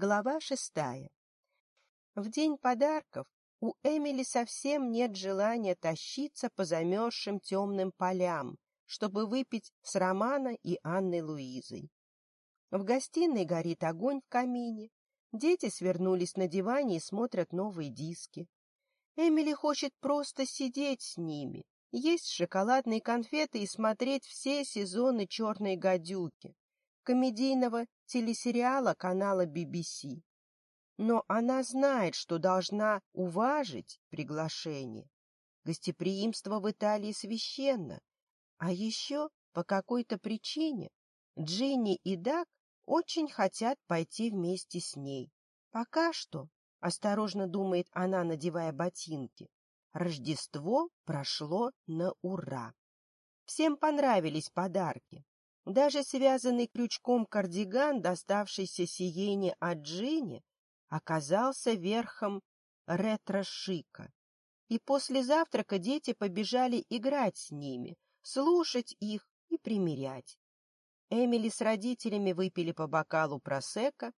Глава шестая. В день подарков у Эмили совсем нет желания тащиться по замерзшим темным полям, чтобы выпить с Романа и Анной Луизой. В гостиной горит огонь в камине. Дети свернулись на диване и смотрят новые диски. Эмили хочет просто сидеть с ними, есть шоколадные конфеты и смотреть все сезоны черной гадюки комедийного телесериала канала BBC. Но она знает, что должна уважить приглашение. Гостеприимство в Италии священно. А еще, по какой-то причине, Джинни и Дак очень хотят пойти вместе с ней. Пока что, осторожно думает она, надевая ботинки, Рождество прошло на ура. Всем понравились подарки. Даже связанный крючком кардиган, доставшийся Сиене от Джинни, оказался верхом ретро-шика. И после завтрака дети побежали играть с ними, слушать их и примерять. Эмили с родителями выпили по бокалу просека,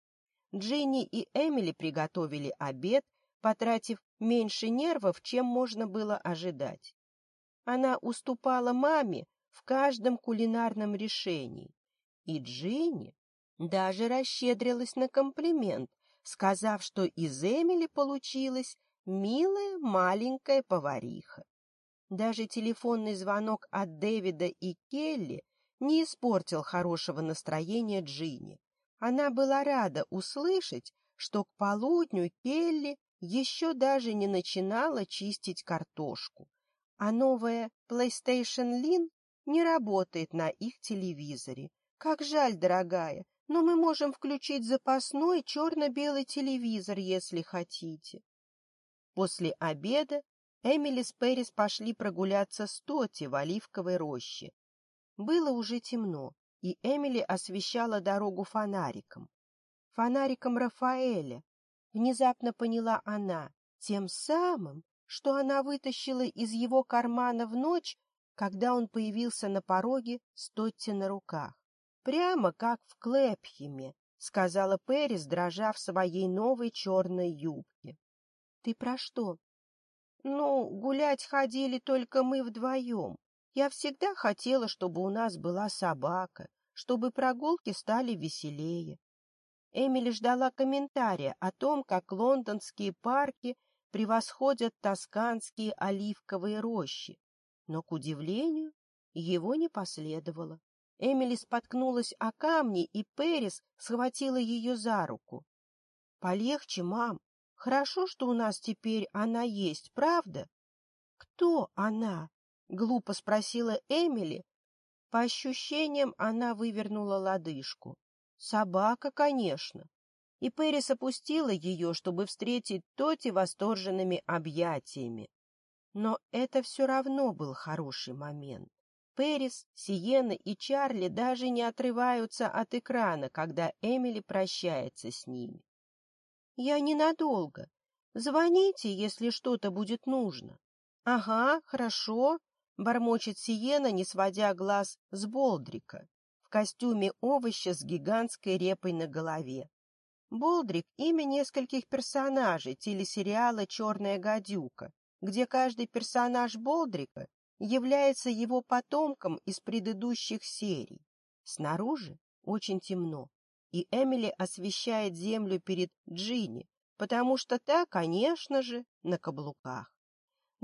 Джинни и Эмили приготовили обед, потратив меньше нервов, чем можно было ожидать. Она уступала маме, в каждом кулинарном решении. И Джинни даже расщедрилась на комплимент, сказав, что из Эмили получилась милая маленькая повариха. Даже телефонный звонок от Дэвида и Келли не испортил хорошего настроения Джинни. Она была рада услышать, что к полудню Келли еще даже не начинала чистить картошку, а новая PlayStation Lin не работает на их телевизоре. Как жаль, дорогая, но мы можем включить запасной черно-белый телевизор, если хотите. После обеда Эмили с Перрис пошли прогуляться с Тоти в Оливковой роще. Было уже темно, и Эмили освещала дорогу фонариком. Фонариком Рафаэля. Внезапно поняла она, тем самым, что она вытащила из его кармана в ночь когда он появился на пороге, стойте на руках. Прямо как в Клэпхеме, сказала Перис, дрожа в своей новой черной юбке. Ты про что? Ну, гулять ходили только мы вдвоем. Я всегда хотела, чтобы у нас была собака, чтобы прогулки стали веселее. Эмили ждала комментария о том, как лондонские парки превосходят тосканские оливковые рощи, но, к удивлению, его не последовало. Эмили споткнулась о камни, и Перис схватила ее за руку. — Полегче, мам. Хорошо, что у нас теперь она есть, правда? — Кто она? — глупо спросила Эмили. По ощущениям она вывернула лодыжку. — Собака, конечно. И Перис опустила ее, чтобы встретить Тоти восторженными объятиями. Но это все равно был хороший момент. Перис, Сиена и Чарли даже не отрываются от экрана, когда Эмили прощается с ними. «Я ненадолго. Звоните, если что-то будет нужно». «Ага, хорошо», — бормочет Сиена, не сводя глаз с Болдрика в костюме овоща с гигантской репой на голове. Болдрик — имя нескольких персонажей телесериала «Черная гадюка», где каждый персонаж Болдрика является его потомком из предыдущих серий. Снаружи очень темно, и Эмили освещает землю перед Джинни, потому что та, конечно же, на каблуках.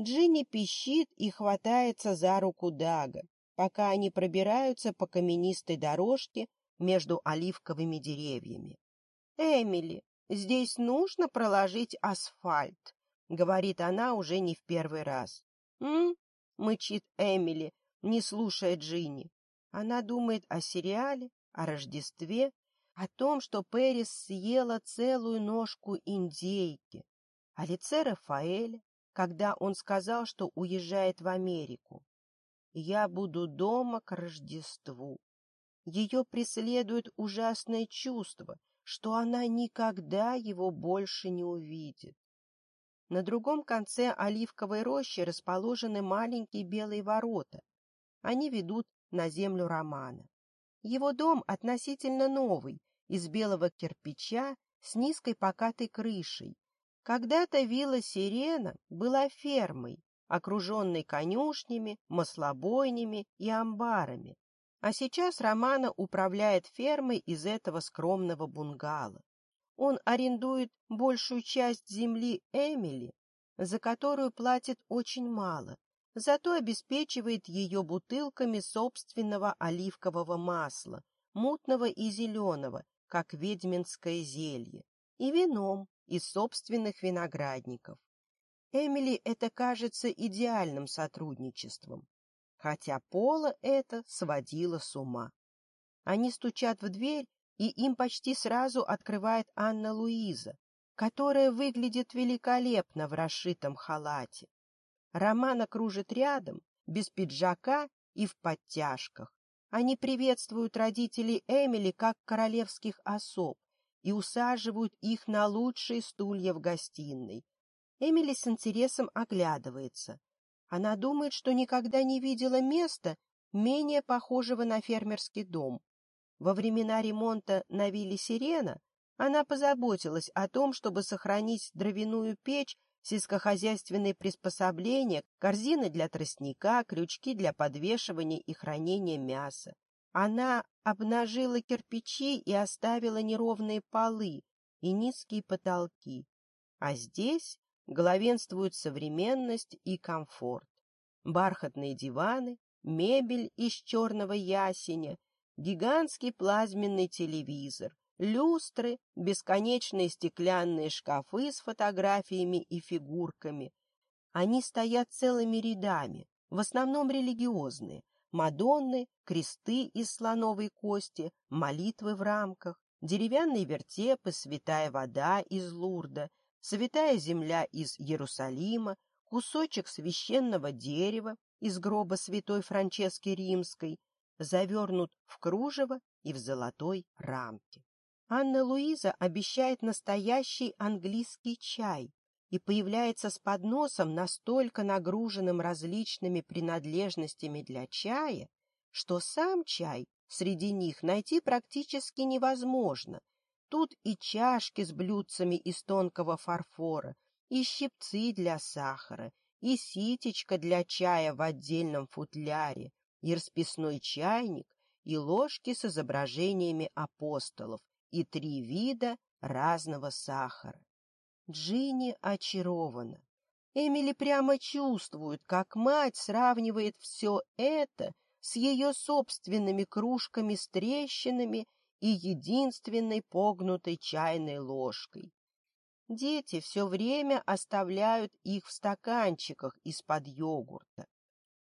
Джинни пищит и хватается за руку Дага, пока они пробираются по каменистой дорожке между оливковыми деревьями. «Эмили, здесь нужно проложить асфальт», — говорит она уже не в первый раз. «М?» — мычит Эмили, не слушая Джинни. Она думает о сериале, о Рождестве, о том, что Перис съела целую ножку индейки, о лице Рафаэля, когда он сказал, что уезжает в Америку. «Я буду дома к Рождеству». Ее преследует ужасное чувство, что она никогда его больше не увидит. На другом конце оливковой рощи расположены маленькие белые ворота. Они ведут на землю Романа. Его дом относительно новый, из белого кирпича с низкой покатой крышей. Когда-то вилла Сирена была фермой, окруженной конюшнями, маслобойнями и амбарами. А сейчас Романа управляет фермой из этого скромного бунгало. Он арендует большую часть земли Эмили, за которую платит очень мало, зато обеспечивает ее бутылками собственного оливкового масла, мутного и зеленого, как ведьминское зелье, и вином из собственных виноградников. Эмили это кажется идеальным сотрудничеством, хотя Пола это сводило с ума. Они стучат в дверь, и им почти сразу открывает Анна Луиза, которая выглядит великолепно в расшитом халате. Романа кружит рядом, без пиджака и в подтяжках. Они приветствуют родителей Эмили как королевских особ и усаживают их на лучшие стулья в гостиной. Эмили с интересом оглядывается. Она думает, что никогда не видела места, менее похожего на фермерский дом, во времена ремонта на вилле «Сирена» она позаботилась о том, чтобы сохранить дровяную печь, сельскохозяйственные приспособления, корзины для тростника, крючки для подвешивания и хранения мяса. Она обнажила кирпичи и оставила неровные полы и низкие потолки. А здесь главенствуют современность и комфорт. Бархатные диваны, мебель из черного ясеня, гигантский плазменный телевизор, люстры, бесконечные стеклянные шкафы с фотографиями и фигурками. Они стоят целыми рядами, в основном религиозные, Мадонны, кресты из слоновой кости, молитвы в рамках, деревянные вертепы, святая вода из Лурда, святая земля из Иерусалима, кусочек священного дерева из гроба святой Франчески Римской, завернут в кружево и в золотой рамке. Анна Луиза обещает настоящий английский чай и появляется с подносом, настолько нагруженным различными принадлежностями для чая, что сам чай среди них найти практически невозможно. Тут и чашки с блюдцами из тонкого фарфора, и щипцы для сахара, и ситечка для чая в отдельном футляре, и расписной чайник, и ложки с изображениями апостолов, и три вида разного сахара. Джинни очарована. Эмили прямо чувствует, как мать сравнивает все это с ее собственными кружками с трещинами и единственной погнутой чайной ложкой. Дети все время оставляют их в стаканчиках из-под йогурта.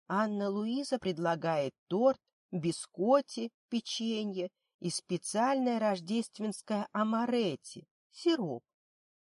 Анна Луиза предлагает торт, бискотти, печенье и специальное рождественское амаретти, сироп.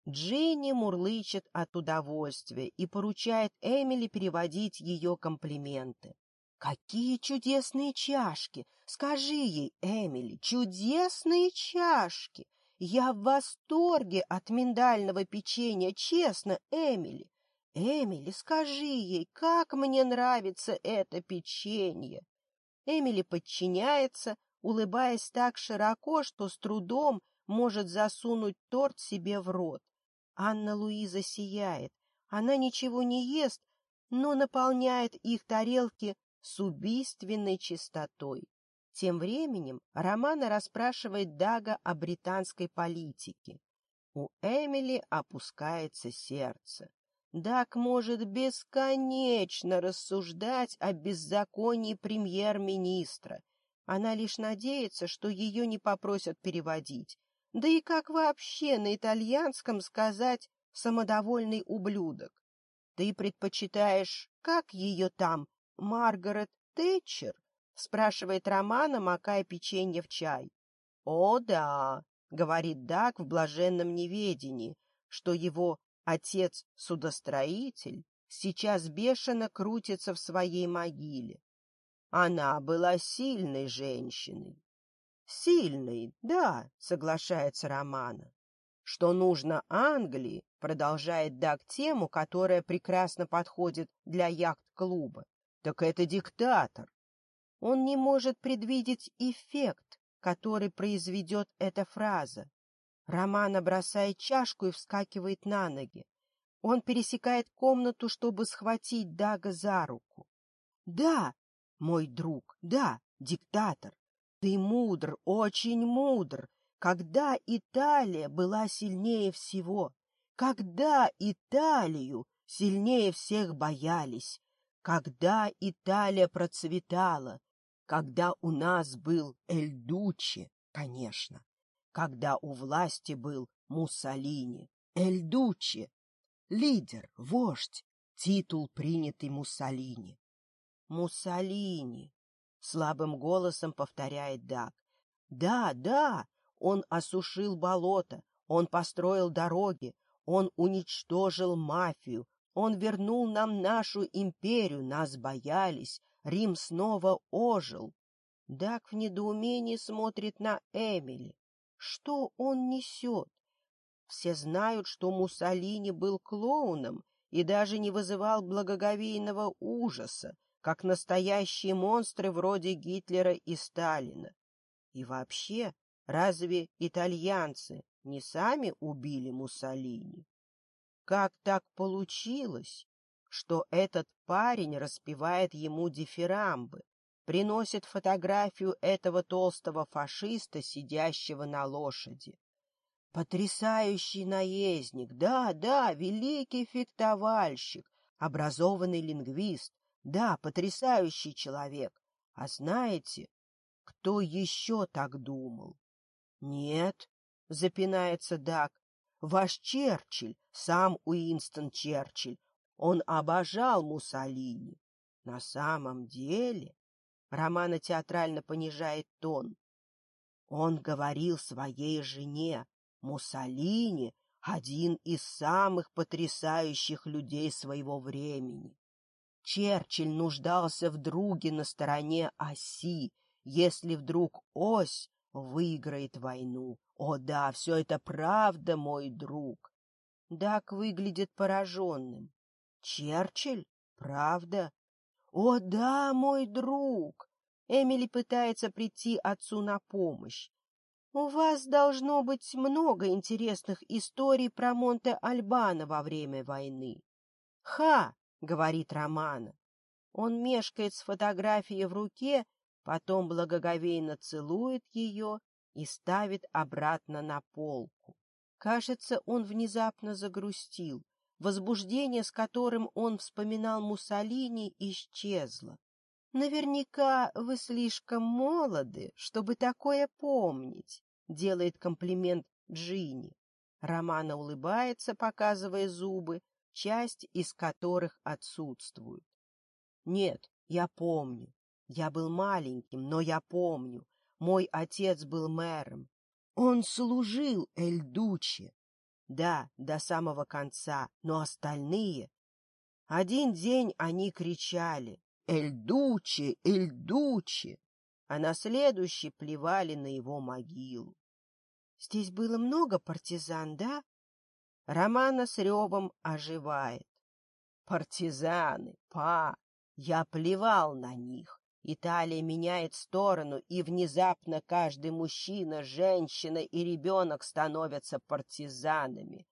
Джинни мурлычет от удовольствия и поручает Эмили переводить ее комплименты. «Какие чудесные чашки! Скажи ей, Эмили, чудесные чашки! Я в восторге от миндального печенья, честно, Эмили! «Эмили, скажи ей, как мне нравится это печенье!» Эмили подчиняется, улыбаясь так широко, что с трудом может засунуть торт себе в рот. Анна-Луиза сияет. Она ничего не ест, но наполняет их тарелки с убийственной чистотой. Тем временем Романа расспрашивает Дага о британской политике. У Эмили опускается сердце. Дак может бесконечно рассуждать о беззаконии премьер-министра. Она лишь надеется, что ее не попросят переводить. Да и как вообще на итальянском сказать «самодовольный ублюдок»? Ты предпочитаешь, как ее там, Маргарет Тэтчер? — спрашивает Романа, макая печенье в чай. — О, да, — говорит Дак в блаженном неведении, что его Отец-судостроитель сейчас бешено крутится в своей могиле. Она была сильной женщиной. Сильной, да, соглашается Романа. Что нужно Англии, продолжает Даг тему, которая прекрасно подходит для яхт-клуба. Так это диктатор. Он не может предвидеть эффект, который произведет эта фраза. Романа бросает чашку и вскакивает на ноги. Он пересекает комнату, чтобы схватить Дага за руку. — Да, мой друг, да, диктатор, ты мудр, очень мудр. Когда Италия была сильнее всего? Когда Италию сильнее всех боялись? Когда Италия процветала? Когда у нас был Эльдучи, конечно когда у власти был Муссолини, Эльдучи, лидер, вождь, титул, принятый Муссолини. Муссолини, слабым голосом повторяет Даг. Да, да, он осушил болото, он построил дороги, он уничтожил мафию, он вернул нам нашу империю, нас боялись, Рим снова ожил. Даг в недоумении смотрит на Эмили. Что он несет? Все знают, что Муссолини был клоуном и даже не вызывал благоговейного ужаса, как настоящие монстры вроде Гитлера и Сталина. И вообще, разве итальянцы не сами убили Муссолини? Как так получилось, что этот парень распевает ему дифирамбы? приносит фотографию этого толстого фашиста, сидящего на лошади. Потрясающий наездник, да, да, великий фехтовальщик, образованный лингвист, да, потрясающий человек. А знаете, кто еще так думал? Нет, запинается Дак, ваш Черчилль, сам Уинстон Черчилль, он обожал Муссолини. На самом деле Романа театрально понижает тон. Он говорил своей жене, Муссолини — один из самых потрясающих людей своего времени. Черчилль нуждался в друге на стороне оси, если вдруг ось выиграет войну. О да, все это правда, мой друг. Дак выглядит пораженным. Черчилль? Правда? «О да, мой друг!» Эмили пытается прийти отцу на помощь. «У вас должно быть много интересных историй про Монте-Альбано во время войны». «Ха!» — говорит Романа. Он мешкает с фотографией в руке, потом благоговейно целует ее и ставит обратно на полку. Кажется, он внезапно загрустил. Возбуждение, с которым он вспоминал Муссолини, исчезло. «Наверняка вы слишком молоды, чтобы такое помнить», — делает комплимент Джинни. Романа улыбается, показывая зубы, часть из которых отсутствует. «Нет, я помню. Я был маленьким, но я помню. Мой отец был мэром. Он служил Эльдуче, да, до самого конца, но остальные... Один день они кричали «Эльдучи! Эльдучи!», а на следующий плевали на его могилу. Здесь было много партизан, да? Романа с ревом оживает. Партизаны, па, я плевал на них. Италия меняет сторону, и внезапно каждый мужчина, женщина и ребенок становятся партизанами.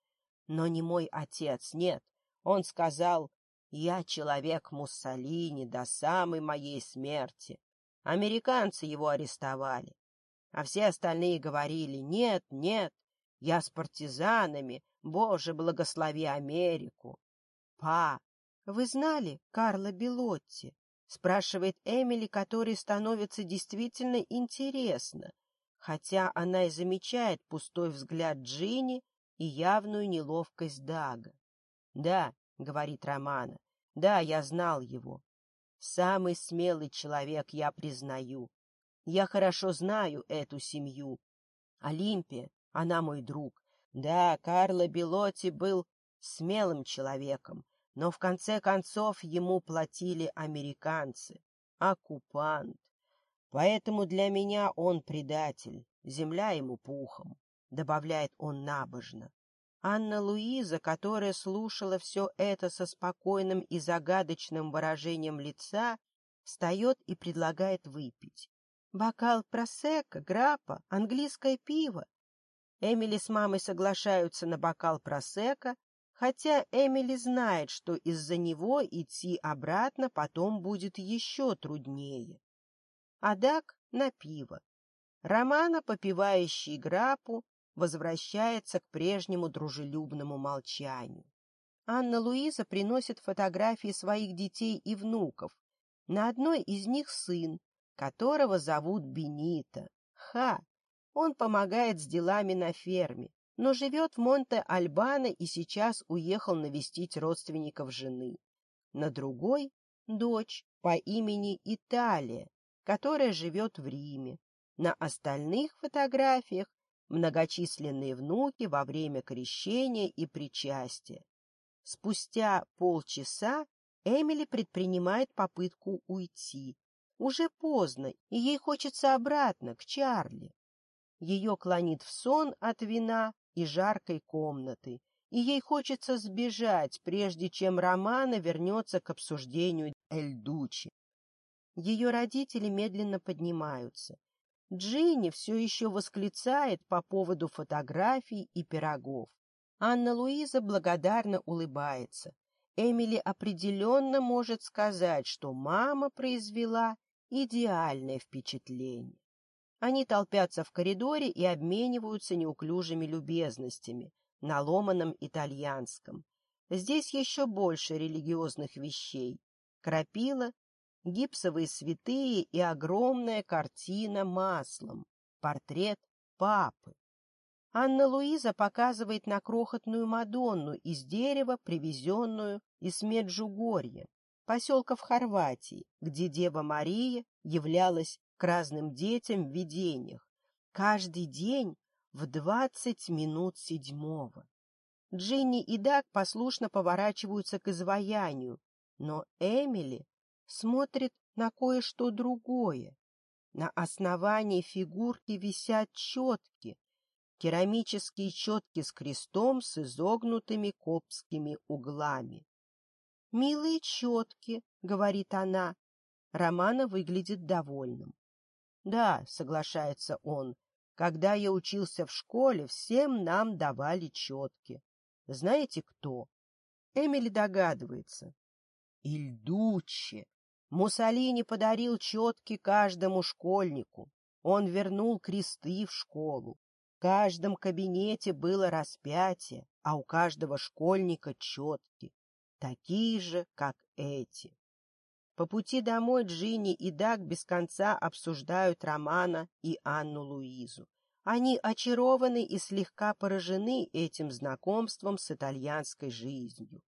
Но не мой отец, нет. Он сказал, я человек Муссолини до самой моей смерти. Американцы его арестовали. А все остальные говорили, нет, нет, я с партизанами, Боже, благослови Америку. Па, вы знали Карла Белотти? спрашивает Эмили, которой становится действительно интересно, хотя она и замечает пустой взгляд Джинни и явную неловкость Дага. «Да», — говорит Романа, — «да, я знал его. Самый смелый человек, я признаю. Я хорошо знаю эту семью. Олимпия, она мой друг. Да, Карло Белоти был смелым человеком, но в конце концов ему платили американцы, оккупант. Поэтому для меня он предатель, земля ему пухом, — добавляет он набожно. Анна Луиза, которая слушала все это со спокойным и загадочным выражением лица, встает и предлагает выпить. Бокал просека, граппа, английское пиво. Эмили с мамой соглашаются на бокал просека, хотя Эмили знает, что из-за него идти обратно потом будет еще труднее. Адак на пиво. Романа, попивающий грапу, возвращается к прежнему дружелюбному молчанию. Анна Луиза приносит фотографии своих детей и внуков. На одной из них сын, которого зовут Бенита. Ха! Он помогает с делами на ферме, но живет в Монте-Альбано и сейчас уехал навестить родственников жены. На другой — дочь по имени Италия, которая живет в Риме. На остальных фотографиях многочисленные внуки во время крещения и причастия. Спустя полчаса Эмили предпринимает попытку уйти. Уже поздно, и ей хочется обратно, к Чарли. Ее клонит в сон от вина, и жаркой комнаты, и ей хочется сбежать, прежде чем Романа вернется к обсуждению Эльдучи. Ее родители медленно поднимаются. Джинни все еще восклицает по поводу фотографий и пирогов. Анна-Луиза благодарно улыбается. Эмили определенно может сказать, что мама произвела идеальное впечатление. Они толпятся в коридоре и обмениваются неуклюжими любезностями на ломаном итальянском. Здесь еще больше религиозных вещей. Крапила, гипсовые святые и огромная картина маслом. Портрет папы. Анна Луиза показывает на крохотную Мадонну из дерева, привезенную из Меджугорья, поселка в Хорватии, где Дева Мария являлась к разным детям в видениях, каждый день в двадцать минут седьмого. Джинни и Даг послушно поворачиваются к изваянию, но Эмили смотрит на кое-что другое. На основании фигурки висят четки, керамические четки с крестом с изогнутыми копскими углами. «Милые четки», — говорит она. Романа выглядит довольным. Да, соглашается он, когда я учился в школе, всем нам давали четки. Знаете кто? Эмили догадывается. Ильдуччи. Муссолини подарил четки каждому школьнику. Он вернул кресты в школу. В каждом кабинете было распятие, а у каждого школьника четки, такие же, как эти. По пути домой Джинни и Даг без конца обсуждают Романа и Анну Луизу. Они очарованы и слегка поражены этим знакомством с итальянской жизнью.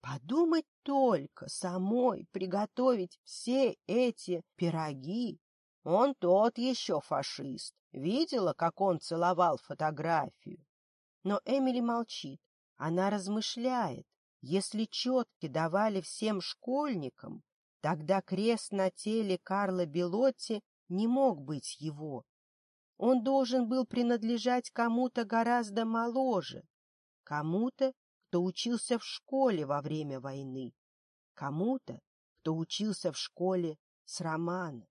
Подумать только, самой приготовить все эти пироги. Он тот еще фашист. Видела, как он целовал фотографию? Но Эмили молчит. Она размышляет. Если четки давали всем школьникам, Тогда крест на теле Карла Белотти не мог быть его. Он должен был принадлежать кому-то гораздо моложе, кому-то, кто учился в школе во время войны, кому-то, кто учился в школе с Романа.